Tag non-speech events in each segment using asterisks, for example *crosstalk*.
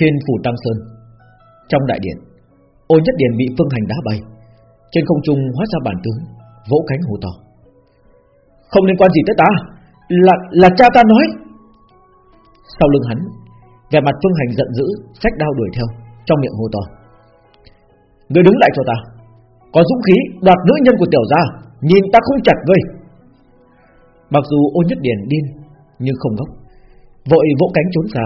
Trên phủ Tăng Sơn. Trong đại điện, Ô nhất điện bị phương hành đá bay. Trên không trung hóa ra bản tướng Vỗ cánh hô to. Không liên quan gì tới ta, Là là cha ta nói. Sau lưng hắn, Vẻ mặt phương hành giận dữ Sách đao đuổi theo, Trong miệng hô to. Ngươi đứng lại cho ta. Có dũng khí đoạt nữ nhân của tiểu gia, Nhìn ta không chặt ngươi. Mặc dù ô nhất điền điên, Nhưng không ngốc. Vội vỗ cánh trốn xa,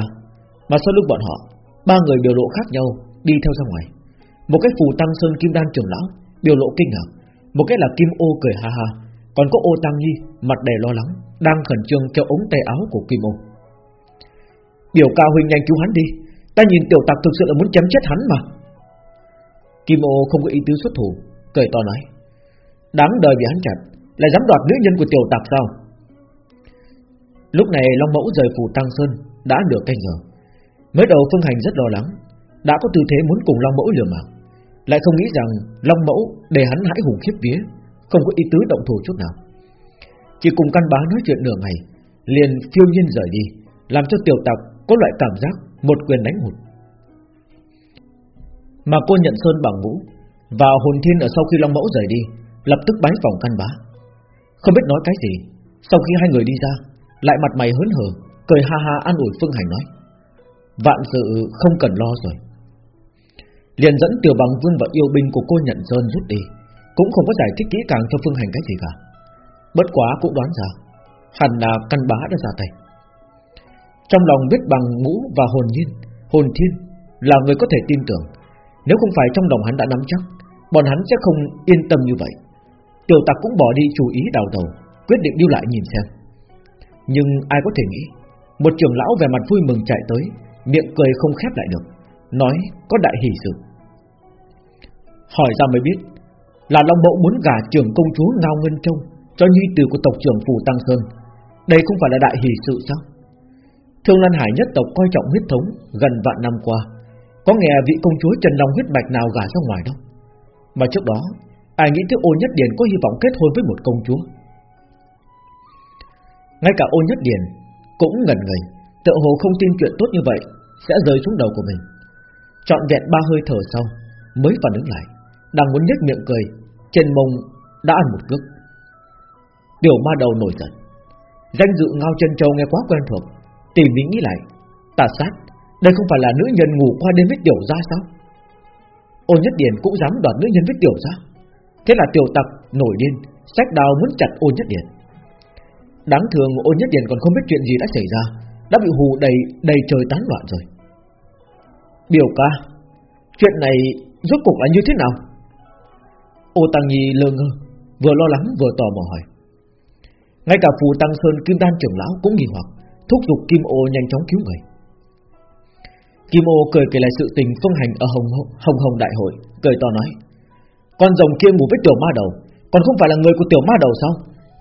Mà sau lưng bọn họ Ba người biểu lộ khác nhau, Đi theo ra ngoài. Một cái phù tăng sơn kim đan trưởng lão, Biểu lộ kinh ngạc. Một cái là kim ô cười ha ha. Còn có ô tăng nhi, Mặt đầy lo lắng, Đang khẩn trương kéo ống tay áo của kim ô. Biểu ca huynh nhanh cứu hắn đi. Ta nhìn tiểu tặc thực sự là muốn chém chết hắn mà. Kim ô không có ý tứ xuất thủ, Cười to nói. Đáng đời vì hắn chặt, Lại dám đoạt nữ nhân của tiểu tặc sao? Lúc này Long Mẫu rời phù Tăng Sơn, Đã được canh giờ. Mới đầu Phương Hành rất lo lắng, Đã có tư thế muốn cùng Long Mẫu lừa mạng. Lại không nghĩ rằng Long Mẫu để hắn hãi hùng khiếp vía, Không có ý tứ động thủ chút nào. Chỉ cùng căn bá nói chuyện nửa ngày, Liền phiêu nhiên rời đi, Làm cho tiểu tộc có loại cảm giác Một quyền đánh hụt. Mà cô nhận Sơn bằng ngũ Và hồn thiên ở sau khi Long Mẫu rời đi, Lập tức bái phòng căn bá. Không biết nói cái gì, Sau khi hai người đi ra, Lại mặt mày hớn hở, Cười ha ha an ủi Phương Hành nói. Vạn sự không cần lo rồi. Liền dẫn tiểu bằng vương và yêu binh của cô nhận Sơn rút đi, Cũng không có giải thích kỹ càng cho Phương Hành cái gì cả. Bất quá cũng đoán ra, Hẳn là căn bá đã ra tay. Trong lòng biết bằng ngũ và hồn nhiên, Hồn thiên là người có thể tin tưởng, Nếu không phải trong lòng hắn đã nắm chắc, Bọn hắn sẽ không yên tâm như vậy. Tiểu tặc cũng bỏ đi chú ý đào đầu Quyết định lưu lại nhìn xem. Nhưng ai có thể nghĩ, Một trưởng lão về mặt vui mừng chạy tới Miệng cười không khép lại được, Nói, có đại hỷ sự. Hỏi ra mới biết, Là Long Mẫu muốn gả trưởng công chúa Ngao Ngân Trông Cho nhi tử của tộc trưởng Phù Tăng Sơn. Đây không phải là đại hỷ sự sao? Thương Lan Hải nhất tộc coi trọng huyết thống Gần vạn năm qua, Có nghe vị công chúa Trần Long huyết bạch nào gả ra ngoài đâu. Mà trước đó, Ai nghĩ tới ô nhất điền có hy vọng kết hôn với một công chúa? Ngay cả ô nhất điền Cũng ngần người. Tự hồ không tin chuyện tốt như vậy, Sẽ rơi xuống đầu của mình. Chọn vẹn ba hơi thở sau, Mới phản ứng lại, Đang muốn nhếch miệng cười, Trên mông đã ăn một cước. Tiểu ma đầu nổi giận. Danh dự ngao chân châu nghe quá quen thuộc, Tỉ mỉ nghĩ lại, Tà sát, Đây không phải là nữ nhân ngủ qua đêm với tiểu gia sao? Ôn nhất điền cũng dám đoạt nữ nhân với tiểu gia. Thế là tiểu tặc nổi điên Sách đào muốn chặt ôn nhất điền. Đáng thường ôn nhất điền còn không biết chuyện gì đã xảy ra. Đã bị hù đầy đầy trời tán loạn rồi. Biểu ca, Chuyện này rốt cuộc là như thế nào? Ô Tăng Nhi lơ ngơ, Vừa lo lắng vừa tò mò hỏi. Ngay cả phù Tăng Sơn, Kim Đan trưởng lão cũng nghi hoặc, Thúc giục Kim Ô nhanh chóng cứu người. Kim Ô cười kể lại sự tình phương hành ở Hồng Hồng Hồng Đại hội, Cười to nói, Con rồng kia ngủ với tiểu ma đầu, Còn không phải là người của tiểu ma đầu sao?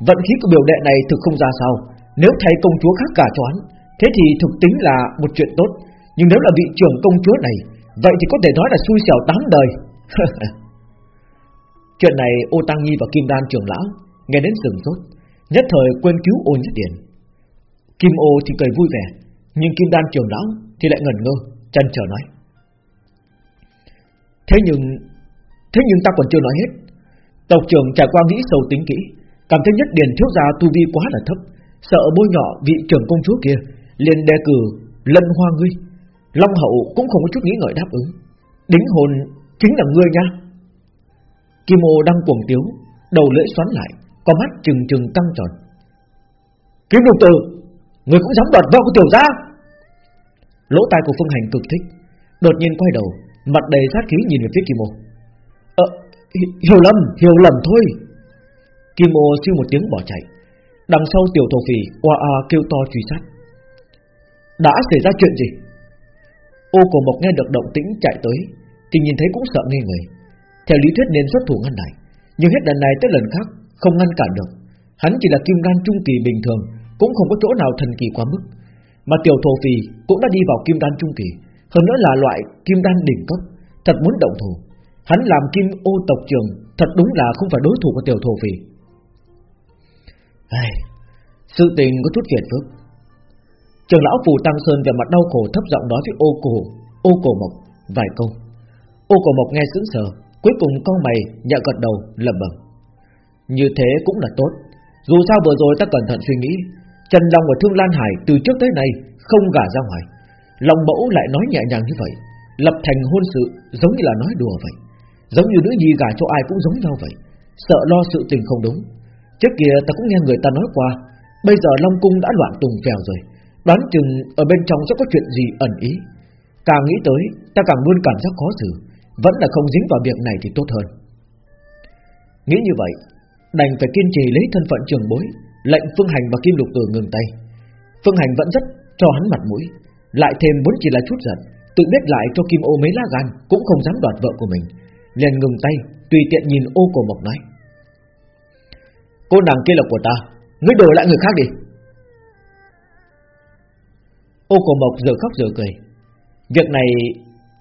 Vận khí của biểu đệ này thực không ra sao. Nếu thay công chúa khác cả cho hắn Thế thì thực tính là một chuyện tốt. Nhưng nếu là vị trưởng công chúa này, Vậy thì có thể nói là xui xẻo tám đời. *laughs* Chuyện này ô Tăng Nhi và Kim Đan trưởng lão Nghe đến sừng sốt, Nhất thời quên cứu ô nhất điển Kim ô thì cười vui vẻ, Nhưng Kim Đan trưởng lão thì lại ngẩn ngơ Chân chờ nói. Thế nhưng Thế nhưng ta còn chưa nói hết. Tộc trưởng trải qua nghĩ sâu tính kỹ, Cảm thấy nhất điền thiếu gia tu vi quá là thấp, Sợ bôi nhọ vị trưởng công chúa kia liền đề cử lân hoa ngươi Long hậu cũng không có chút nghĩ ngợi đáp ứng. Đính hồn chính là ngươi nha. Kim ô đang cuồng tiếu, Đầu lưỡi xoắn lại, Có mắt trừng trừng căng tròn. Kiếm đồng tử Người cũng dám đoạt vợ của tiểu gia? Lỗ tai của Phương Hành cực thích, Đột nhiên quay đầu, Mặt đầy sát khí nhìn về phía Kim ô. Ờ hiểu lầm hiểu lầm thôi. Kim ô siêu một tiếng bỏ chạy, Đằng sau tiểu thổ phì oa oa kêu to truy sát. Đã xảy ra chuyện gì? Ô cổ mộc nghe được động tĩnh chạy tới Thì nhìn thấy cũng sợ ngây người. Theo lý thuyết nên xuất thủ ngăn lại Nhưng hết lần này tới lần khác Không ngăn cản được. Hắn chỉ là kim đan trung kỳ bình thường Cũng không có chỗ nào thần kỳ quá mức. Mà tiểu thổ phì cũng đã đi vào kim đan trung kỳ Hơn nữa là loại kim đan đỉnh cấp Thật muốn động thủ. Hắn làm kim ô tộc trường Thật đúng là không phải đối thủ của tiểu thổ phì. Ai, Sự tình có chút phiền phức. Trường lão phù Tăng Sơn về mặt đau khổ thấp giọng nói với ô cổ ô cổ mộc vài câu. Ô cổ mộc nghe sững sờ, cuối cùng con mày nhẹ gật đầu lẩm bẩm. Như thế cũng là tốt. Dù sao vừa rồi ta cẩn thận suy nghĩ, Trần Long và Thương Lan Hải từ trước tới nay không gả ra ngoài. Long mẫu lại nói nhẹ nhàng như vậy, lập thành hôn sự giống như là nói đùa vậy, giống như nữ nhi gả cho ai cũng giống nhau vậy, sợ lo sự tình không đúng. Trước kia ta cũng nghe người ta nói qua, bây giờ Long cung đã loạn tùng phèo rồi, đoán chừng ở bên trong sẽ có chuyện gì ẩn ý. Càng nghĩ tới, ta càng luôn cảm giác khó xử, vẫn là không dính vào việc này thì tốt hơn. Nghĩ như vậy, đành phải kiên trì lấy thân phận trường bối, lệnh Phương Hành và Kim Lục Tử ngừng tay. Phương Hành vẫn rất cho hắn mặt mũi, lại thêm muốn chỉ là chút giận, tự biết lại cho Kim Ô mấy lá gan cũng không dám đoạt vợ của mình, liền ngừng tay, tùy tiện nhìn Ô Cổ Mộc nói: "Cô nàng kia là của ta, ngươi đổi lại người khác đi." Ô Cổ Mộc giờ khóc giờ cười, "Việc này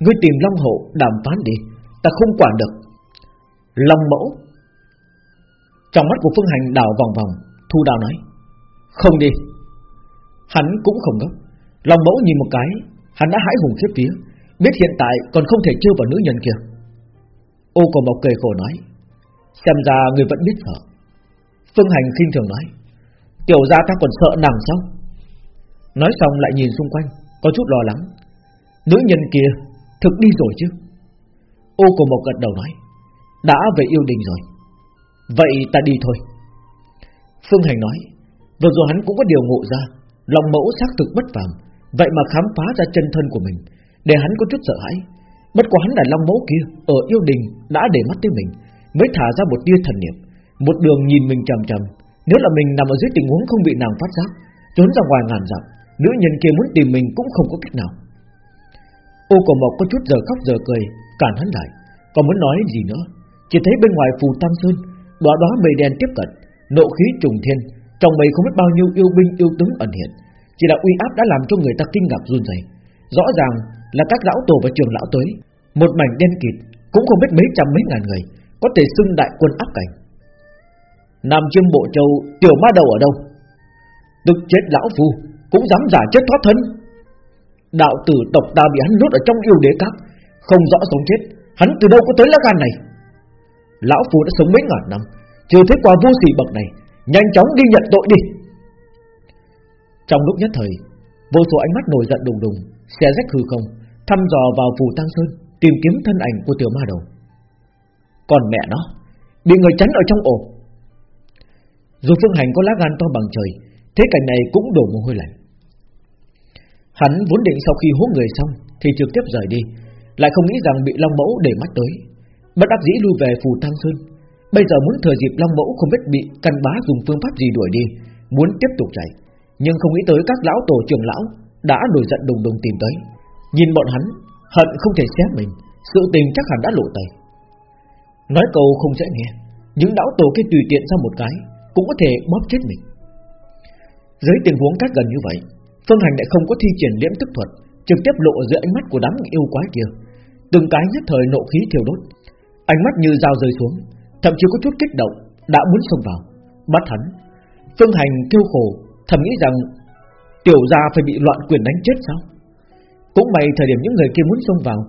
ngươi tìm Long Hộ đàm phán đi, ta không quản được." Long Mẫu. Trong mắt của Phương Hành đảo vòng vòng Thu Đào nói Không đi. Hắn cũng không ngốc. Long mẫu nhìn một cái Hắn đã hãi hùng khiếp vía Biết hiện tại còn không thể trêu vào nữ nhân kia. Ô cổ mộc cười khổ nói Xem ra người vẫn biết sợ. Phương Hành khinh thường nói Tiểu ra ta còn sợ nàng sao? Nói xong lại nhìn xung quanh, Có chút lo lắng. Nữ nhân kia thực đi rồi chứ? Ô cổ mộc gật đầu nói, Đã về yêu đình rồi. Vậy ta đi thôi. Phương Hành nói, Vừa rồi hắn cũng có điều ngộ ra, Lòng mẫu xác thực bất phàm. Vậy mà khám phá ra chân thân của mình, Để hắn có chút sợ hãi. Bất quá hắn là long mẫu kia, Ở yêu đình đã để mắt tới mình, Mới thả ra một tia thần niệm. Một đường nhìn mình trầm trầm Nếu là mình nằm ở dưới tình huống không bị nàng phát giác, Trốn ra ngoài ngàn dặm Nữ nhân kia muốn tìm mình cũng không có cách nào. Ô cổ mộc có chút giờ khóc giờ cười, Cản hắn lại, Còn muốn nói gì nữa. Chỉ thấy bên ngoài phù tam sơn Đóa đóa mây đen tiếp cận, Nộ khí trùng thiên, Trong mây không biết bao nhiêu yêu binh yêu tướng ẩn hiện. Chỉ là uy áp đã làm cho người ta kinh ngạc run rẩy. Rõ ràng là các lão tổ và trường lão tới. Một mảnh đen kịt, Cũng không biết mấy trăm mấy ngàn người, Có thể xưng đại quân áp cảnh. Nam Chiêm Bộ Châu, tiểu ma đầu ở đâu? Tức chết lão phu. Cũng dám giả chết thoát thân. Đạo tử tộc ta bị hắn nuốt ở trong yêu đế các, Không rõ sống chết. Hắn từ đâu có tới lá gan này? Lão phu đã sống mấy ngàn năm, chưa thấy qua vô sỉ bậc này, Nhanh chóng đi nhận tội đi. Trong lúc nhất thời, Vô số ánh mắt nổi giận đùng đùng, Xé rách hư không, Thăm dò vào phù tăng sơn, Tìm kiếm thân ảnh của tiểu ma đầu. Còn mẹ nó, Bị người tránh ở trong ổ. Dù phương hành có lá gan to bằng trời, Thế cảnh này cũng đổ mồ hôi lạnh. Hắn vốn định sau khi hố người xong Thì trực tiếp rời đi, Lại không nghĩ rằng bị Long Mẫu để mắt tới. Bất đắc dĩ lui về phù tăng sơn. Bây giờ muốn thừa dịp Long Mẫu không biết bị căn bá dùng phương pháp gì đuổi đi, Muốn tiếp tục chạy. Nhưng không nghĩ tới các lão tổ trưởng lão Đã nổi giận đùng đùng tìm tới. Nhìn bọn hắn, Hận không thể xé mình, Sự tình chắc hẳn đã lộ tẩy. Nói câu không dễ nghe, Những lão tổ kia tùy tiện ra một cái Cũng có thể bóp chết mình. Dưới tình huống cách gần như vậy Phương Hành lại không có thi triển liễm tức thuật Trực tiếp lộ dưới ánh mắt của đám yêu quái kia Từng cái nhất thời nộ khí thiêu đốt Ánh mắt như dao rơi xuống thậm chí có chút kích động, đã muốn xông vào, bắt hắn. Phương Hành kêu khổ, thầm nghĩ rằng tiểu gia phải bị loạn quyền đánh chết sao? Cũng may thời điểm những người kia muốn xông vào,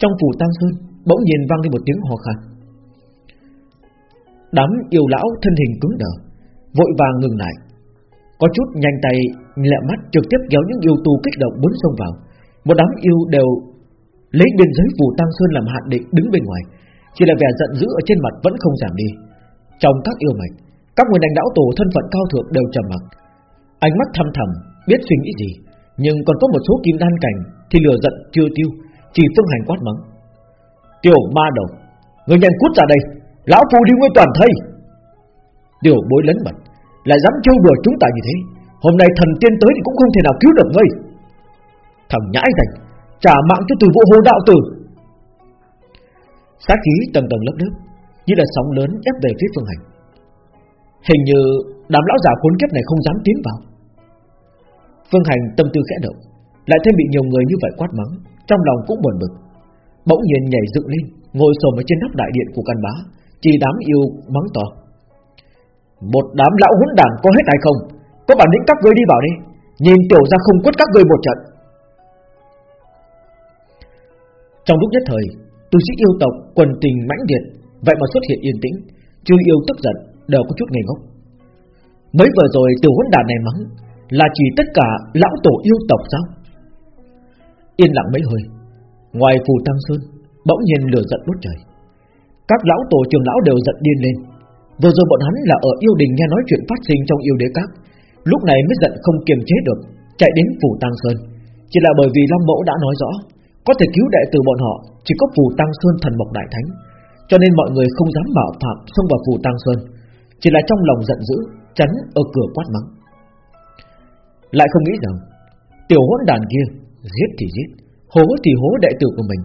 trong phủ Tam Sơn bỗng nhiên vang lên một tiếng hò khan. Đám yêu lão thân hình cứng đờ, vội vàng ngừng lại, có chút nhanh tay lẹ mắt trực tiếp kéo những yêu tu kích động muốn xông vào. Một đám yêu đều lấy biên giới phù Tăng Sơn làm hạn định đứng bên ngoài, chỉ là vẻ giận dữ ở trên mặt vẫn không giảm đi. Trong các yêu mạch Các người đánh đảo tổ thân phận cao thượng đều trầm mặc. Ánh mắt thăm thầm Biết suy nghĩ gì Nhưng còn có một số kim đan cảnh Thì lừa giận chưa tiêu Chỉ phương hành quát mắng. Tiểu ma đầu Người nhanh cút ra đây Lão phu đi nguyên toàn thây. Tiểu bối lấn mật lại dám trêu đùa chúng ta như thế. Hôm nay thần tiên tới thì cũng không thể nào cứu được ngươi. Thằng nhãi rạch Trả mạng cho từ vụ hồ đạo tử. Sát khí tầng tầng lớp lớp, Như là sóng lớn ép về phía phương hành. Hình như đám lão già khốn kiếp này không dám tiến vào. Phương hành tâm tư khẽ động, Lại thêm bị nhiều người như vậy quát mắng, Trong lòng cũng buồn bực. Bỗng nhiên nhảy dựng lên, Ngồi sồm ở trên nóc đại điện của căn bá, Chỉ đám yêu mắng to. Một đám lão hỗn đảng có hết hay không? Có bản lĩnh các ngươi đi vào đi. Nhìn tiểu ra không quất các ngươi một trận. Trong lúc nhất thời, Tu sĩ yêu tộc, quần tình mãnh liệt, Vậy mà xuất hiện yên tĩnh, Chưa yêu tức giận, đều có chút ngây ngốc. Mới vừa rồi từ hỗn đàn này mắng, Là chỉ tất cả lão tổ yêu tộc sao? Yên lặng mấy hơi, Ngoài phù tăng sơn, Bỗng nhiên lửa giận bút trời. Các lão tổ trường lão đều giận điên lên Vừa rồi bọn hắn là ở yêu đình nghe nói chuyện phát sinh trong yêu đế các. Lúc này mới giận không kiềm chế được, Chạy đến phủ tăng sơn. Chỉ là bởi vì Long Mẫu đã nói rõ, Có thể cứu đệ tử bọn họ, Chỉ có phủ tăng sơn thần mộc đại thánh. Cho nên mọi người không dám bảo phạm xông vào phủ tăng sơn, Chỉ là trong lòng giận dữ, Chắn ở cửa quát mắng. Lại không nghĩ rằng, Tiểu hỗn đàn kia Giết thì giết, Hố thì hố đệ tử của mình.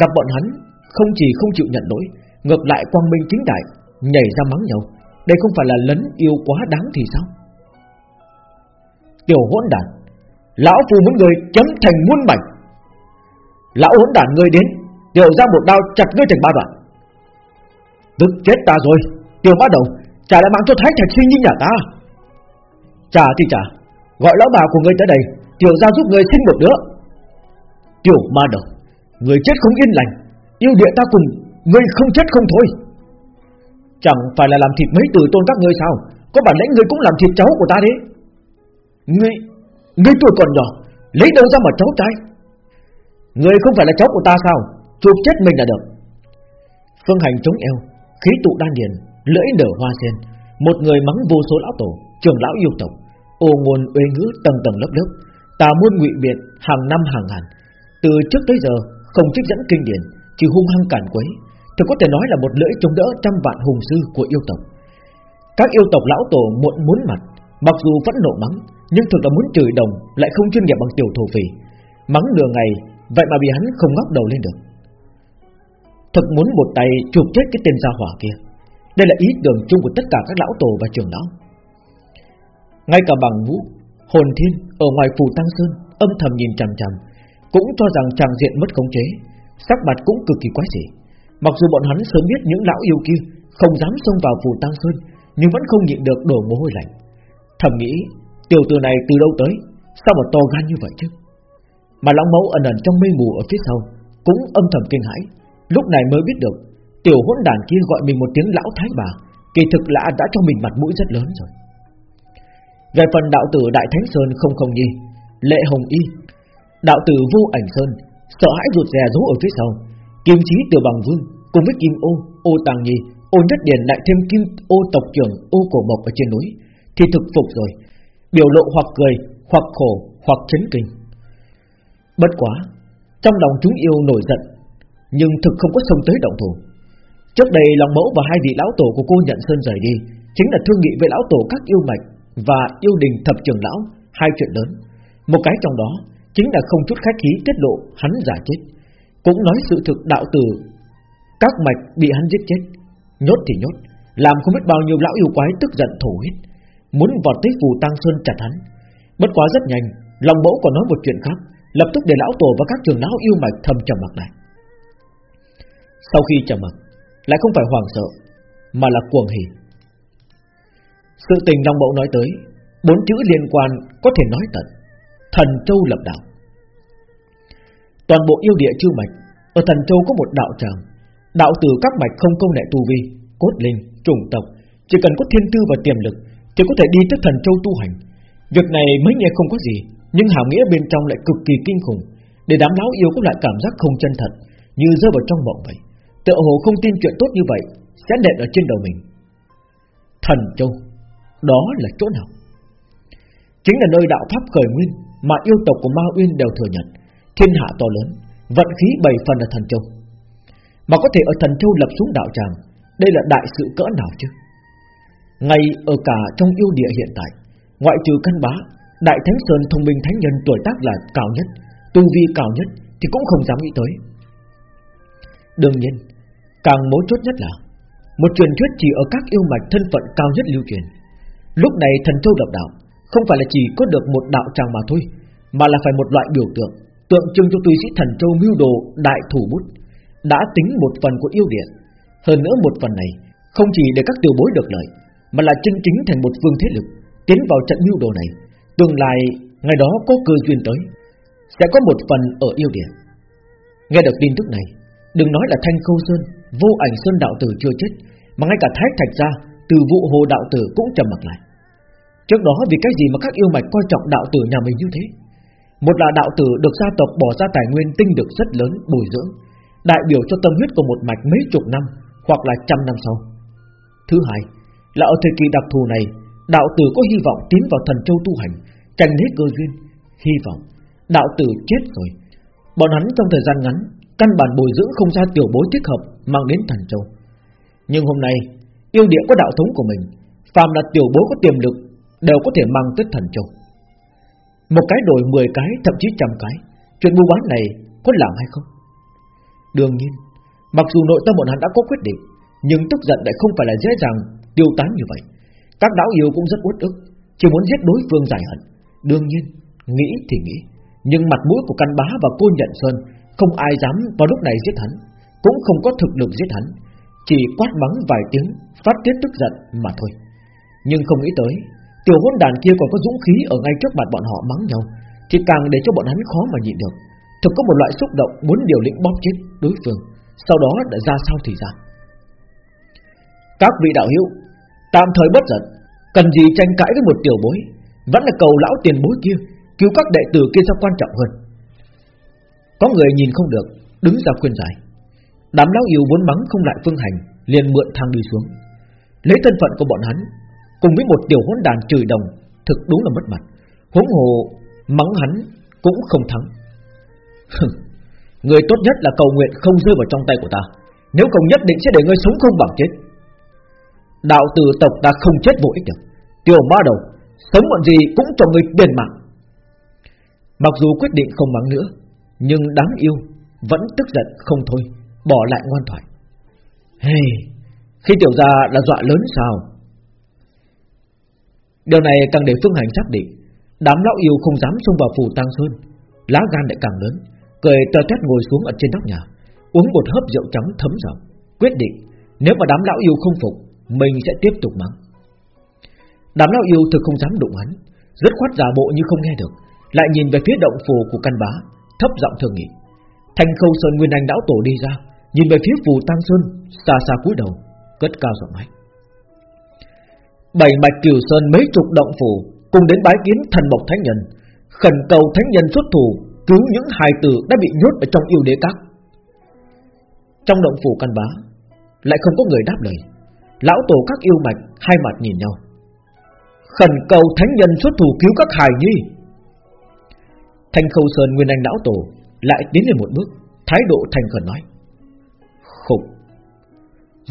Gặp bọn hắn, không chỉ không chịu nhận lỗi, Ngược lại quang minh chính đại Nhảy ra mắng nhau. Đây không phải là lấn yêu quá đáng thì sao? Tiểu hỗn đàn, Lão phù muốn người chấm thành muôn mảnh. Lão hỗn đàn ngươi đến Tiểu ra một đao chặt ngươi thành ba đoạn. Tức chết ta rồi, Tiểu bắt đầu Trả lại mạng cho Thái Thạch Sinh như nhà ta. Trả thì trả Gọi lão bà của ngươi tới đây, Tiểu ra giúp ngươi sinh một đứa. Tiểu ma đầu, Người chết không yên lành, Yêu địa ta cùng, Ngươi không chết không thôi. Chẳng phải là làm thịt mấy từ tôn các ngươi sao? Có bản lĩnh ngươi cũng làm thịt cháu của ta đấy. Ngươi Ngươi tuổi còn nhỏ, Lấy đâu ra mà cháu trai? Ngươi không phải là cháu của ta sao? Chụp chết mình là được. Phương hành chống eo, Khí tụ đan điền, Lưỡi nở hoa sen. Một người mắng vô số lão tổ Trường lão yêu tộc. Ô ngôn uy ngữ tầng tầng lớp lớp. Tà muôn ngụy biện hàng năm hàng ngàn. Từ trước tới giờ, không trích dẫn kinh điển, Chỉ hung hăng cản quấy. Thực có thể nói là một lưỡi chống đỡ trăm vạn hùng sư của yêu tộc. Các yêu tộc lão tổ muộn muốn mặt, Mặc dù vẫn nộ mắng, Nhưng thực là muốn chửi đồng Lại không chuyên nghiệp bằng tiểu thổ phỉ. Mắng nửa ngày, Vậy mà bị hắn không ngóc đầu lên được. Thật muốn một tay chụp chết cái tên gia hỏa kia. Đây là ý tưởng chung của tất cả các lão tổ và trường lão. Ngay cả bằng vũ, Hồn thiên ở ngoài phù Tăng Sơn Âm thầm nhìn chằm chằm, Cũng cho rằng chàng diện mất khống chế, Sắc mặt cũng cực kỳ quái dị. Mặc dù bọn hắn sớm biết những lão yêu kia Không dám xông vào phù Tăng Sơn, Nhưng vẫn không nhịn được đổ mồ hôi lạnh. Thầm nghĩ, Tiểu tử này từ đâu tới? Sao mà to gan như vậy chứ? Mà lão mẫu ẩn ẩn trong mây mù ở phía sau Cũng âm thầm kinh hãi. Lúc này mới biết được, Tiểu hỗn đàn kia gọi mình một tiếng lão thái bà, Kỳ thực là đã cho mình mặt mũi rất lớn rồi. Về phần đạo tử Đại Thánh Sơn không không nhi, Lệ Hồng Y, Đạo tử Vô Ảnh Sơn, Sợ hãi rụt rè giấu ở phía sau Kim Chí Tiểu Bằng Vương Cùng với Kim Ô, Ô Tàng Nhi Ô Nhất Điền lại thêm Kim Ô Tộc trưởng Ô Cổ Mộc ở trên núi Thì thực phục rồi. Biểu lộ hoặc cười, hoặc khổ, hoặc chấn kinh. Bất quá Trong lòng chúng yêu nổi giận Nhưng thực không có xông tới động thủ. Trước đây lòng mẫu và hai vị lão tổ của cô nhận sơn rời đi Chính là thương nghị với lão tổ các yêu mạch Và yêu đình thập trường lão Hai chuyện lớn. Một cái trong đó Chính là không chút khách khí tiết lộ hắn giả chết. Cũng nói sự thực đạo tử các mạch bị hắn giết chết. Nhốt thì nhốt, Làm không biết bao nhiêu lão yêu quái tức giận thổ huyết. Muốn vọt tới phù tăng sơn chặt hắn. Bất quá rất nhanh, Lòng mẫu còn nói một chuyện khác, Lập tức để lão tổ và các trường lão yêu mạch thầm trầm mặt lại. Sau khi trầm mặt Lại không phải hoàng sợ, Mà là cuồng hỉ. Sự tình Long Mẫu nói tới, Bốn chữ liên quan có thể nói tận. Thần Châu lập đạo. Toàn bộ yêu địa chư mạch, Ở Thần Châu có một đạo tràng Đạo từ các mạch không công lệ tu vi Cốt linh, trùng tộc Chỉ cần có thiên tư và tiềm lực Thì có thể đi tới Thần Châu tu hành. Việc này mới nghe không có gì Nhưng hàm nghĩa bên trong lại cực kỳ kinh khủng. Để đám lão yêu có lại cảm giác không chân thật Như rơi vào trong mộng vậy Tựa hồ không tin chuyện tốt như vậy Sẽ nện ở trên đầu mình. Thần Châu Đó là chỗ nào? Chính là nơi đạo pháp khởi nguyên Mà yêu tộc của Ma Uyên đều thừa nhận. Thiên hạ to lớn Vận khí bảy phần là thần châu. Mà có thể ở thần châu lập xuống đạo tràng. Đây là đại sự cỡ nào chứ? Ngay ở cả trong yêu địa hiện tại, Ngoại trừ căn bá, Đại Thánh Sơn thông minh thánh nhân tuổi tác là cao nhất, Tu vi cao nhất Thì cũng không dám nghĩ tới. Đương nhiên, Càng mấu chốt nhất là, Một truyền thuyết chỉ ở các yêu mạch thân phận cao nhất lưu truyền. Lúc này thần châu lập đạo Không phải là chỉ có được một đạo tràng mà thôi, Mà là phải một loại biểu tượng Tượng trưng cho tùy sĩ thần châu mưu đồ đại thủ bút. Đã tính một phần của yêu điện. Hơn nữa một phần này Không chỉ để các tiểu bối được lợi, Mà là chân chính thành một phương thế lực Tiến vào trận mưu đồ này. Tương lai, ngày đó có cơ duyên tới, Sẽ có một phần ở yêu điện. Nghe được tin tức này, Đừng nói là Thanh Khâu Sơn, Vô ảnh Sơn đạo tử chưa chết, Mà ngay cả Thái Thạch gia, Từ vụ hồ đạo tử cũng trầm mặt lại. Trước đó vì cái gì mà các yêu mạch coi trọng đạo tử nhà mình như thế? Một là đạo tử được gia tộc bỏ ra tài nguyên tinh được rất lớn, bồi dưỡng. Đại biểu cho tâm huyết của một mạch mấy chục năm, Hoặc là trăm năm sau. Thứ hai, là ở thời kỳ đặc thù này, Đạo tử có hy vọng tiến vào thần châu tu hành, Tranh lấy cơ duyên, Hy vọng đạo tử chết rồi. Bọn hắn trong thời gian ngắn, Căn bản bồi dưỡng không ra tiểu bối thích hợp Mang đến thần châu. Nhưng hôm nay, yêu địa có đạo thống của mình, Phàm là tiểu bối có tiềm lực, Đều có thể mang tới thần châu. Một cái đổi 10 cái, Thậm chí trăm cái, Chuyện mua bán này có làm hay không? Đương nhiên, Mặc dù nội tâm bọn hắn đã có quyết định, Nhưng tức giận lại không phải là dễ dàng tiêu tán như vậy. Các đạo yêu cũng rất uất ức, Chỉ muốn giết đối phương giải hận. Đương nhiên, Nghĩ thì nghĩ, Nhưng mặt mũi của căn bá và cô nhận sơn Không ai dám vào lúc này giết hắn, Cũng không có thực lực giết hắn, Chỉ quát mắng vài tiếng, Phát tiết tức giận mà thôi. Nhưng không nghĩ tới, Tiểu hôn đàn kia còn có dũng khí ở ngay trước mặt bọn họ mắng nhau, Thì càng để cho bọn hắn khó mà nhịn được. Thực có một loại xúc động muốn điều lĩnh bóp chết đối phương, Sau đó đã ra sao thì ra. Các vị đạo hữu, Tạm thời bất giận, Cần gì tranh cãi với một tiểu bối, Vẫn là cầu lão tiền bối kia, Cứu các đệ tử kia ra quan trọng hơn? Có người nhìn không được, Đứng ra khuyên giải. Đám lão yêu vốn mắng không lại phương hành, liền mượn thang đi xuống. Lấy thân phận của bọn hắn, Cùng với một tiểu hỗn đàn chửi đồng, Thực đúng là mất mặt. Huống hồ, mắng hắn cũng không thắng. Người tốt nhất là cầu nguyện không rơi vào trong tay của ta. Nếu không nhất định sẽ để ngươi sống không bằng chết. Đạo tử tộc ta không chết vô ích được. Tiểu ma đầu, Sống bọn gì cũng cho ngươi đền mạng. Mặc dù quyết định không mắng nữa, Nhưng đáng yêu Vẫn tức giận không thôi, Bỏ lại ngoan thoại. Hey, Khi tiểu gia là dọa lớn sao? Điều này càng để Phương Hành xác định, Đám lão yêu không dám xông vào phủ Tăng Sơn, Lá gan lại càng lớn. Cười tơ tét ngồi xuống ở trên nóc nhà. Uống một hớp rượu trắng thấm rộng Quyết định, nếu mà đám lão yêu không phục, Mình sẽ tiếp tục mắng. Đám lão yêu thực không dám đụng hắn. Rất khoát giả bộ như không nghe được. Lại nhìn về phía động phù của căn bá, Thấp giọng thường nghị. Thành khâu sơn nguyên anh lão tổ đi ra, Nhìn về phía phù Tăng Sơn, Xa xa cúi đầu, Cất cao giọng nói. Bảy mạch cửu sơn mấy chục động phù Cùng đến bái kiến thần mộc thánh nhân. Khẩn cầu thánh nhân xuất thủ Cứu những hài tử đã bị nhốt ở trong yêu đế các. Trong động phủ căn bá, Lại không có người đáp lời. Lão tổ các yêu mạch Hai mặt nhìn nhau. Khẩn cầu thánh nhân xuất thủ cứu các hài nhi. Thanh khâu sơn nguyên anh lão tổ Lại tiến lên một bước, Thái độ thành khẩn nói. Khục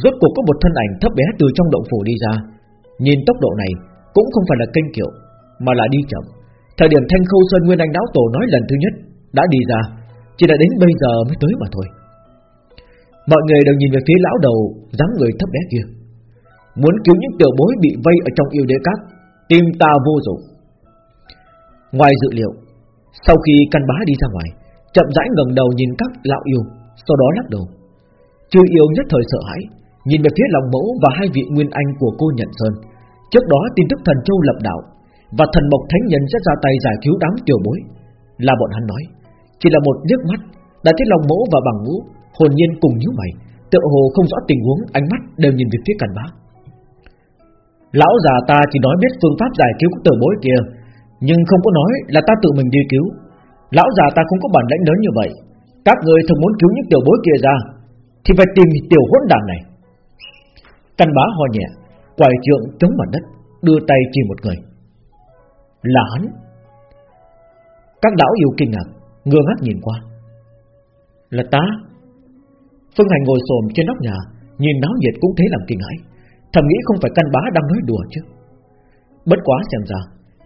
Rốt cuộc có một thân ảnh thấp bé từ trong động phủ đi ra. Nhìn tốc độ này Cũng không phải là kênh kiệu, Mà là đi chậm. Thời điểm Thanh Khâu Sơn Nguyên Anh Đáo Tổ nói lần thứ nhất Đã đi ra, Chỉ là đến bây giờ mới tới mà thôi. Mọi người đều nhìn về phía lão đầu dáng người thấp bé kia. Muốn cứu những tiểu bối bị vây ở trong yêu đế cát Tim ta vô dụng. Ngoài dự liệu, Sau khi căn bá đi ra ngoài, Chậm rãi ngẩng đầu nhìn các lão yêu, Sau đó lắc đầu. Chư yêu nhất thời sợ hãi, Nhìn về phía lòng mẫu và hai vị nguyên anh của cô Nhận Sơn. Trước đó tin tức thần châu lập đạo và thần mộc thánh nhân sẽ ra tay giải cứu đám tiểu bối. Là bọn hắn nói, Chỉ là một liếc mắt, Đã thấy lòng mẫu và bằng ngũ Hồn nhiên cùng nhíu mày, Tựa hồ không rõ tình huống, Ánh mắt đều nhìn về phía càn bá. Lão già ta chỉ nói biết phương pháp giải cứu của tiểu bối kia, Nhưng không có nói là ta tự mình đi cứu. Lão già ta không có bản lãnh lớn như vậy. Các người thường muốn cứu những tiểu bối kia ra, Thì phải tìm tiểu hỗn đàn này. Căn bá ho nhẹ Quài trượng chống mặt đất, Đưa tay chỉ một người. Là hắn. Các đảo yêu kinh ngạc, Ngơ ngác nhìn qua. Là ta. Phương Hành ngồi xồm trên nóc nhà, Nhìn náo nhiệt cũng thấy làm kinh hãi. Thầm nghĩ không phải căn bá đang nói đùa chứ. Bất quá xem ra,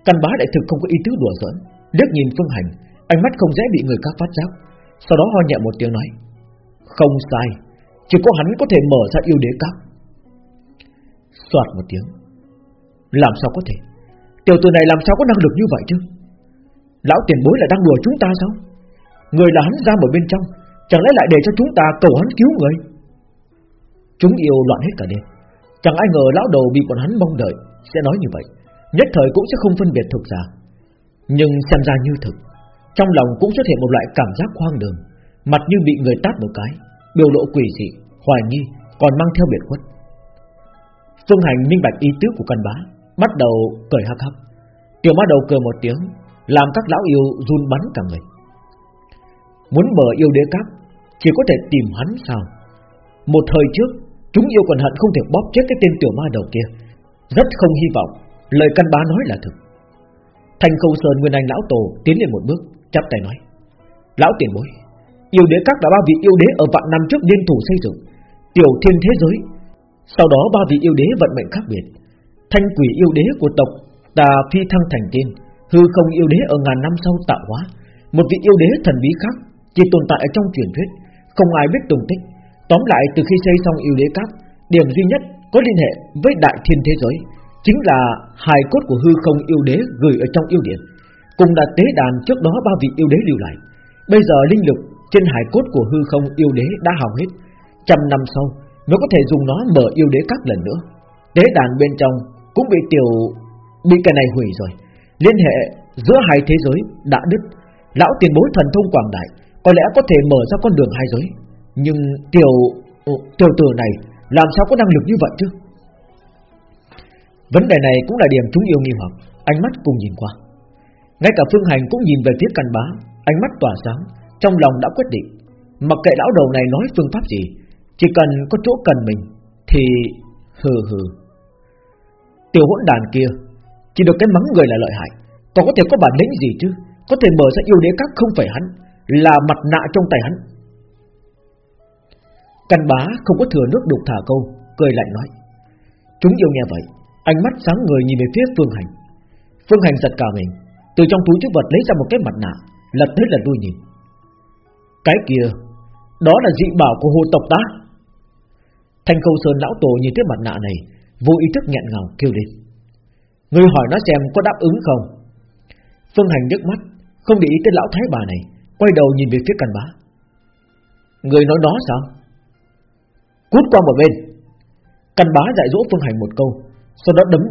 Căn bá đại thực không có ý tứ đùa giỡn. Liếc nhìn Phương Hành, Ánh mắt không dễ bị người khác phát giác. Sau đó ho nhẹ một tiếng nói, Không sai, Chỉ có hắn có thể mở ra yêu đế các. Xoạt một tiếng, Làm sao có thể? Tiểu tử này làm sao có năng lực như vậy chứ? Lão tiền bối là đang đùa chúng ta sao? Người là hắn ra ở bên trong Chẳng lẽ lại để cho chúng ta cầu hắn cứu người? Chúng yêu loạn hết cả đêm. Chẳng ai ngờ lão đầu bị bọn hắn mong đợi Sẽ nói như vậy. Nhất thời cũng sẽ không phân biệt thực ra. Nhưng xem ra như thực Trong lòng cũng xuất hiện một loại cảm giác hoang đường. Mặt như bị người tát một cái Biểu lộ quỷ dị, hoài nghi Còn mang theo biệt khuất. Phương Hành minh bạch ý tứ của căn bá. Bắt đầu cười hắc hắc. Tiểu ma đầu cười một tiếng Làm các lão yêu run bắn cả người. Muốn mở yêu đế cát Chỉ có thể tìm hắn sao? Một thời trước Chúng yêu còn hận không thể bóp chết cái tên tiểu ma đầu kia. Rất không hy vọng Lời căn bá nói là thực. Thành Khâu Sơn Nguyên Anh lão tổ tiến lên một bước, chắp tay nói: "Lão tiền bối, yêu đế các đã ba vị yêu đế ở vạn năm trước liên thủ xây dựng tiểu thiên thế giới, sau đó ba vị yêu đế vận mệnh khác biệt, thanh quỷ yêu đế của tộc ta phi thăng thành tiên, hư không yêu đế ở ngàn năm sau tạo hóa, một vị yêu đế thần bí khác chỉ tồn tại ở trong truyền thuyết, không ai biết tung tích. Tóm lại từ khi xây xong yêu đế cát điểm duy nhất có liên hệ với đại thiên thế giới." chính là hài cốt của hư không yêu đế gửi ở trong yêu điện, cùng là tế đàn trước đó ba vị yêu đế lưu lại. Bây giờ linh lực trên hài cốt của hư không yêu đế đã hào hết, trăm năm sau mới có thể dùng nó mở yêu đế các lần nữa. Tế đàn bên trong cũng bị tiểu bị cái này hủy rồi. Liên hệ giữa hai thế giới đã đứt. Lão tiền bối thần thông quảng đại có lẽ có thể mở ra con đường hai giới, nhưng tiểu tiểu tử này làm sao có năng lực như vậy chứ? Vấn đề này cũng là điểm chúng yêu nghi hoặc Ánh mắt cùng nhìn qua Ngay cả Phương Hành cũng nhìn về phía căn bá Ánh mắt tỏa sáng Trong lòng đã quyết định Mặc kệ lão đầu này nói phương pháp gì Chỉ cần có chỗ cần mình Thì hừ hừ Tiểu hỗn đàn kia. Chỉ được cái mắng người là lợi hại. Còn có thể có bản lĩnh gì chứ? Có thể mở ra yêu đế các không phải hắn, Là mặt nạ trong tay hắn. Căn bá không có thừa nước đục thả câu, Cười lạnh nói. Chúng yêu nghe vậy, Ánh mắt sáng người nhìn về phía Phương Hành. Phương Hành giật cả mình, Từ trong túi chứa vật lấy ra một cái mặt nạ, Lật tới lần đuôi nhìn. Cái kia, Đó là dị bảo của hồ tộc ta. Thanh Khâu Sơn lão tổ nhìn thấy mặt nạ này Vô ý thức nghẹn ngào kêu lên. Người hỏi nó xem có đáp ứng không. Phương Hành nhức mắt Không để ý tới lão thái bà này Quay đầu nhìn về phía căn bá. Người nói đó sao? Cút qua một bên. Căn bá dạy dỗ Phương Hành một câu sau đó đấm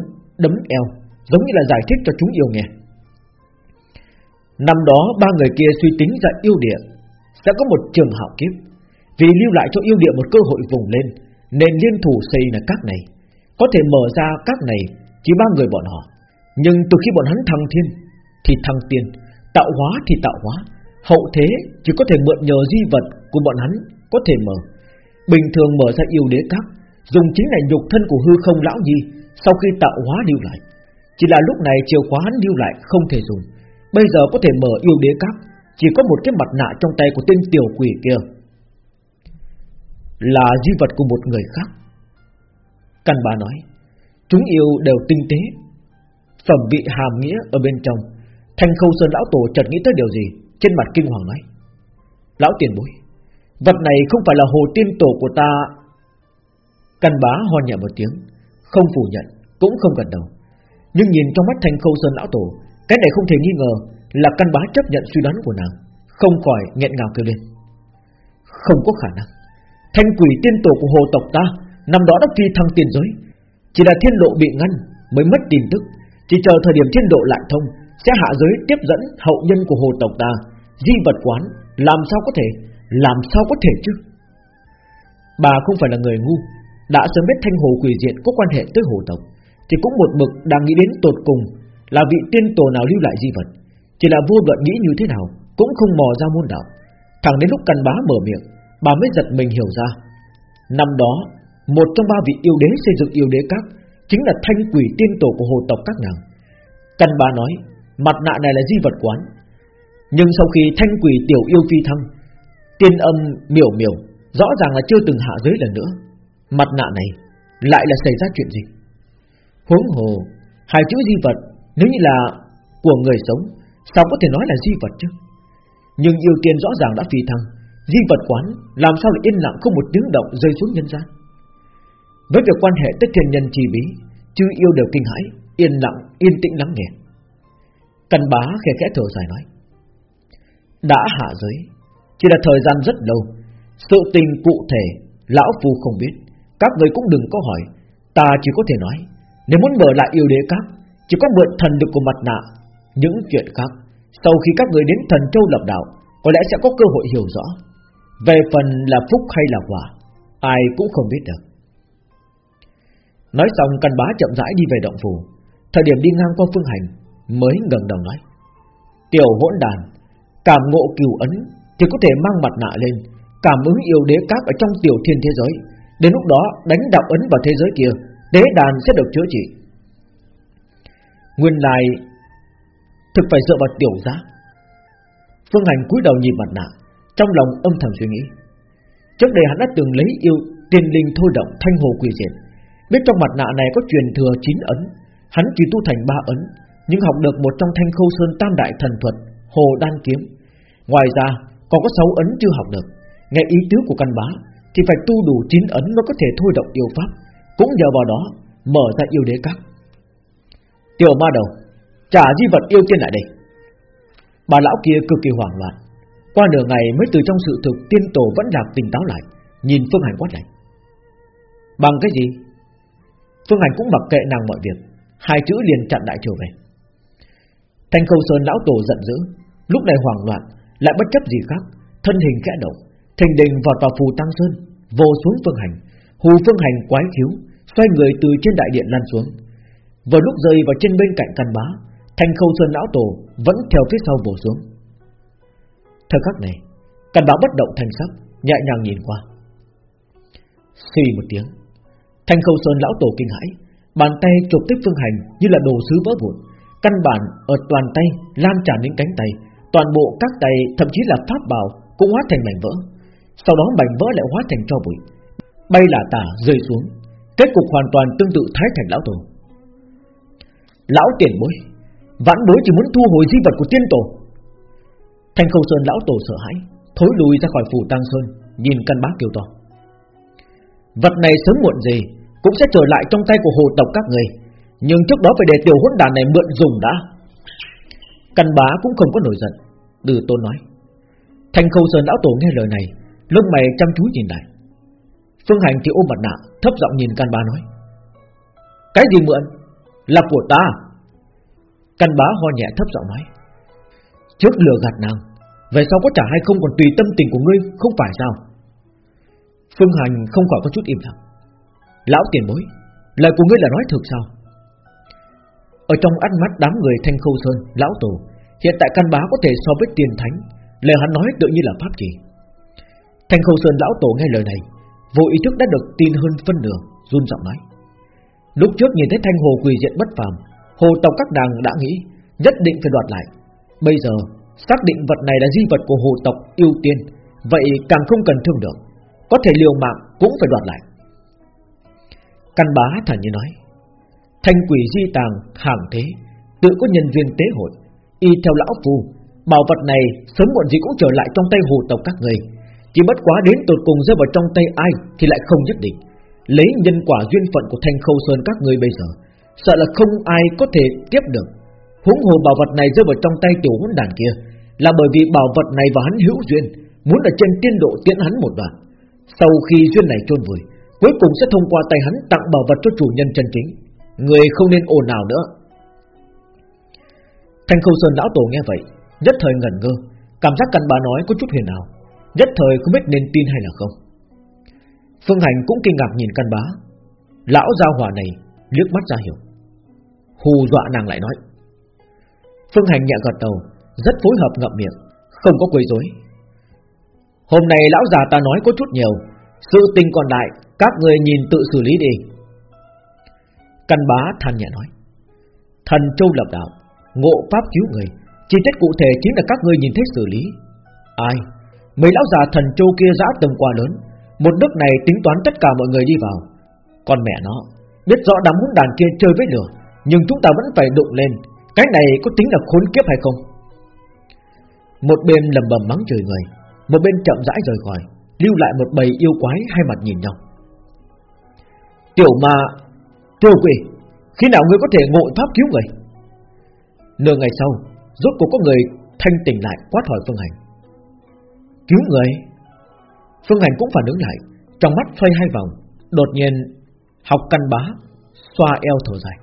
đấm eo, giống như là giải thích cho chúng yêu nghe. Năm đó ba người kia suy tính ra yêu địa sẽ có một trường hạo kiếp, vì lưu lại cho yêu địa một cơ hội vùng lên, nên liên thủ xây là các này, có thể mở ra các này chỉ ba người bọn họ. Nhưng từ khi bọn hắn thăng thiên thì thăng tiên, tạo hóa thì tạo hóa, hậu thế chỉ có thể mượn nhờ di vật của bọn hắn có thể mở. Bình thường mở ra yêu đế các, dùng chính là nhục thân của hư không lão nhi sau khi tạo hóa lưu lại. Chỉ là lúc này chìa khóa hắn lưu lại không thể dùng. Bây giờ có thể mở yêu đế các Chỉ có một cái mặt nạ trong tay của tên tiểu quỷ kia. Là di vật của một người khác. Căn bà nói, Chúng yêu đều tinh tế, Phẩm vị hàm nghĩa ở bên trong. Thanh khâu sơn lão tổ chợt nghĩ tới điều gì? Trên mặt kinh hoàng nói, Lão tiền bối, Vật này không phải là hồ tiên tổ của ta. Căn bá ho nhẹ một tiếng, không phủ nhận, Cũng không gật đầu. Nhưng nhìn trong mắt thanh khâu sơn lão tổ, Cái này không thể nghi ngờ Là căn bá chấp nhận suy đoán của nàng, Không khỏi nghẹn ngào kêu lên. Không có khả năng. Thanh quỷ tiên tổ của hồ tộc ta Năm đó đã phi thăng tiền giới. Chỉ là thiên độ bị ngăn mới mất tin tức. Chỉ chờ thời điểm thiên độ lại thông, Sẽ hạ giới tiếp dẫn hậu nhân của hồ tộc ta, Di vật quán. Làm sao có thể? Làm sao có thể chứ? Bà không phải là người ngu. Đã sớm biết thanh hồ quỷ diện có quan hệ tới hồ tộc, Thì cũng một mực đang nghĩ đến tột cùng Là vị tiên tổ nào lưu lại di vật. Chỉ là vô luận nghĩ như thế nào Cũng không mò ra môn đạo. Thẳng đến lúc căn bá mở miệng, Bà mới giật mình hiểu ra. Năm đó một trong ba vị yêu đế xây dựng yêu đế các Chính là thanh quỷ tiên tổ của hồ tộc các nàng. Căn bà nói, Mặt nạ này là di vật quán. Nhưng sau khi thanh quỷ tiểu yêu phi thăng, Tiên âm miểu miểu Rõ ràng là chưa từng hạ giới lần nữa. Mặt nạ này lại là xảy ra chuyện gì? Huống hồ, Hai chữ di vật Nếu như là của người sống, Sao có thể nói là di vật chứ? Nhưng yêu tiên rõ ràng đã phi thăng, Di vật quán làm sao lại yên lặng không một tiếng động rơi xuống nhân gian? Với việc quan hệ tới thiên nhân chi bí Chư yêu đều kinh hãi Yên lặng, yên tĩnh lắng nghe. Cần bá khẽ khẽ thở dài nói Đã hạ giới Chỉ là thời gian rất lâu Sự tình cụ thể Lão Phu không biết. Các người cũng đừng có hỏi Ta chỉ có thể nói Nếu muốn mở lại yêu đế các Chỉ có mượn thần được của mặt nạ Những chuyện khác. Sau khi các người đến thần châu lập đạo Có lẽ sẽ có cơ hội hiểu rõ. Về phần là phúc hay là quả Ai cũng không biết được. Nói xong, căn bá chậm rãi đi về động phủ. Thời điểm đi ngang qua phương hành, Mới gần đầu nói. Tiểu hỗn đàn, Cảm ngộ cừu ấn Thì có thể mang mặt nạ lên, Cảm ứng yêu đế các ở trong tiểu thiên thế giới. Đến lúc đó, đánh đạo ấn vào thế giới kia, Đế đàn sẽ được chữa trị. Nguyên lại Thực phải dựa vào tiểu giá. Phương Hành cúi đầu nhìn mặt nạ, Trong lòng âm thầm suy nghĩ. Trước đây hắn đã từng lấy yêu tiên linh thôi động thanh hồ quỷ diệt. Biết trong mặt nạ này có truyền thừa chín ấn, Hắn chỉ tu thành ba ấn, Nhưng học được một trong thanh khâu sơn tam đại thần thuật, Hồ đan kiếm. Ngoài ra, còn có sáu ấn chưa học được. Nghe ý tứ của căn bá, Thì phải tu đủ chín ấn mới có thể thôi động yêu pháp, Cũng nhờ vào đó Mở ra yêu đế các. Tiểu ma đầu, Trả di vật yêu tiên lại đây. Bà lão kia cực kỳ hoảng loạn. Qua nửa ngày mới từ trong sự thực Tiên tổ vẫn lạc tỉnh táo lại, Nhìn Phương Hành quát lại Bằng cái gì? Phương Hành cũng mặc kệ nàng mọi việc. Hai chữ liền chặn đại trở về. Thanh khâu sơn lão tổ giận dữ, Lúc này hoảng loạn, Lại bất chấp gì khác, Thân hình kẽ động, Thình đình vọt vào phù tăng sơn, Vô xuống Phương Hành. Hù Phương Hành quái khiếu Xoay người từ trên đại điện lăn xuống. Vừa lúc rơi vào trên bên cạnh căn bá, Thanh khâu sơn lão tổ Vẫn theo phía sau bổ xuống. Thời khắc này, Căn bá bất động thanh sắc, Nhẹ nhàng nhìn qua. Xì một tiếng Thanh khâu sơn lão tổ kinh hãi, Bàn tay chụp tích phương hành như là đồ sứ vỡ vụn, Căn bản ở toàn tay, Lan tràn đến cánh tay, Toàn bộ các tay, thậm chí là pháp bảo Cũng hóa thành mảnh vỡ. Sau đó mảnh vỡ lại hóa thành cho bụi. Bay lả tả rơi xuống, Kết cục hoàn toàn tương tự thái thành lão tổ. Lão tiền bối, Vãn bối chỉ muốn thu hồi di vật của tiên tổ. Thanh khâu sơn lão tổ sợ hãi, Thối lùi ra khỏi phủ tăng sơn, Nhìn căn bác kêu to. Vật này sớm muộn gì cũng sẽ trở lại trong tay của hồ tộc các người. Nhưng trước đó phải để tiểu hỗn đàn này mượn dùng đã. Căn bá cũng không có nổi giận Từ tôn nói. Thanh khâu sơn lão tổ nghe lời này, Lông mày chăm chú nhìn lại. Phương hành thì ôm mặt nạ, Thấp giọng nhìn căn bá nói. Cái gì mượn? Là của ta. Căn bá ho nhẹ thấp giọng nói. Trước lừa gạt nàng, Về sau có trả hay không còn tùy tâm tình của ngươi, Không phải sao? Phương Hành không khỏi có chút im lặng. Lão tiền bối, Lời của ngươi là nói thực sao? Ở trong ánh mắt đám người thanh khâu sơn, Lão tổ, Hiện tại căn bá có thể so với tiền thánh, Lời hắn nói tự nhiên là pháp chỉ. Thanh khâu sơn lão tổ nghe lời này, Vô ý thức đã được tin hơn phân nửa, Run giọng nói. Lúc trước nhìn thấy thanh hồ quỳ diện bất phàm, Hồ tộc các đàng đã nghĩ Nhất định phải đoạt lại. Bây giờ, xác định vật này là di vật của hồ tộc ưu tiên, Vậy càng không cần thương được Có thể liều mạng cũng phải đoạt lại. Căn bá thản như nói Thanh quỷ di tàng hàng thế Tự có nhân viên tế hội. Y theo lão phù, Bảo vật này sớm muộn gì cũng trở lại trong tay hồ tộc các người. Chỉ bất quá đến tột cùng rơi vào trong tay ai Thì lại không nhất định. Lấy nhân quả duyên phận của thanh khâu sơn các người bây giờ Sợ là không ai có thể tiếp được. Huống hồ bảo vật này rơi vào trong tay tiểu hỗn đàn kia Là bởi vì bảo vật này và hắn hữu duyên Muốn ở trên tiên độ tiễn hắn một đoạn. Sau khi duyên này trôn vùi Cuối cùng sẽ thông qua tay hắn tặng bảo vật cho chủ nhân chân chính. Người không nên ồn nào nữa. Thanh khâu sơn lão tổ nghe vậy, Nhất thời ngẩn ngơ, Cảm giác căn bà nói có chút huyền ảo, Nhất thời không biết nên tin hay là không. Phương Hành cũng kinh ngạc nhìn căn bá Lão gia hỏa này liếc mắt ra hiểu. Hù dọa nàng lại nói. Phương Hành nhẹ gật đầu, Rất phối hợp ngậm miệng, Không có quấy rối. Hôm nay lão già ta nói có chút nhiều, Sự tình còn lại các người nhìn tự xử lý đi. Căn bá than nhẹ nói, Thần châu lập đạo, Ngộ pháp cứu người Chi tiết cụ thể chính là các người nhìn thấy xử lý. Ai? Mấy lão già thần châu kia giã tầm quà lớn, Một nước này tính toán tất cả mọi người đi vào. Còn mẹ nó, Biết rõ đám hỗn đàn kia chơi với lửa, Nhưng chúng ta vẫn phải đụng lên, Cái này có tính là khốn kiếp hay không? Một bên lầm bầm mắng trời người, Một bên chậm rãi rời khỏi, Lưu lại một bầy yêu quái hai mặt nhìn nhau. Tiểu ma Tiểu quỷ, Khi nào ngươi có thể ngộ tháp cứu người? Nửa ngày sau, Rốt cuộc có người thanh tỉnh lại, quát hỏi Phương Hành. Cứu người? Phương Hành cũng phản ứng lại, Trong mắt xoay hai vòng, Đột nhiên, Học căn bá, Xoa eo thở dài.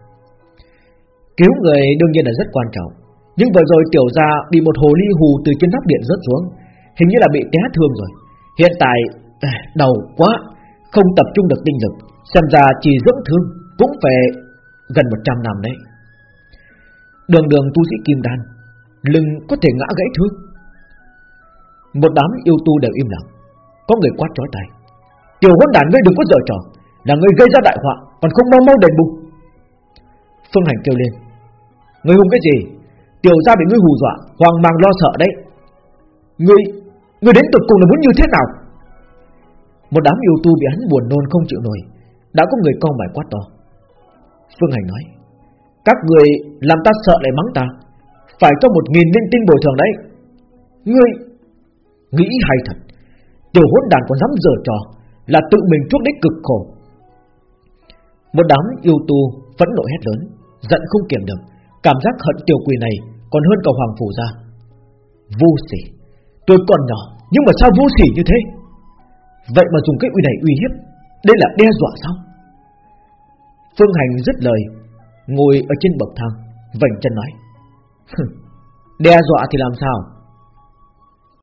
Cứu người đương nhiên là rất quan trọng, Nhưng vừa rồi tiểu gia bị một hồ ly hù từ trên nóc điện rớt xuống, Hình như là bị té thương rồi. Hiện tại à, đầu quá, Không tập trung được tinh lực. Xem ra chỉ dưỡng thương Cũng phải gần 100 năm đấy. Đường đường tu sĩ kim đan, Lưng có thể ngã gãy thương. Một đám yêu tu đều im lặng, Có người quát trói tay Tiểu huấn đàn ngươi đừng có dở trò, Là ngươi gây ra đại họa, Còn không mau mau đền bù. Phương Hành kêu lên, Ngươi hùng cái gì? Tiểu gia bị ngươi hù dọa Hoàng mang lo sợ đấy. Ngươi Ngươi đến tục cùng là muốn như thế nào? Một đám yêu tu bị hắn buồn nôn không chịu nổi đã có người con mày quá to. Phương Hành nói, Các người làm ta sợ lại mắng ta. Phải cho một nghìn linh tinh bồi thường đấy. Ngươi Nghĩ hay thật. Tiểu hỗn đàn còn dám dở trò Là tự mình chuốc đích cực khổ. Một đám yêu tu Phẫn nộ hét lớn, Giận không kiểm được. Cảm giác hận tiểu quỷ này Còn hơn cả hoàng phủ ra. Vô sỉ. Tôi còn nhỏ, Nhưng mà sao vô sỉ như thế? Vậy mà dùng cái uy này uy hiếp đây là đe dọa sao? Phương Hành dứt lời, Ngồi ở trên bậc thang, Vành chân nói. *laughs* Đe dọa thì làm sao?